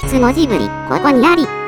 達文字ぶりここにあり。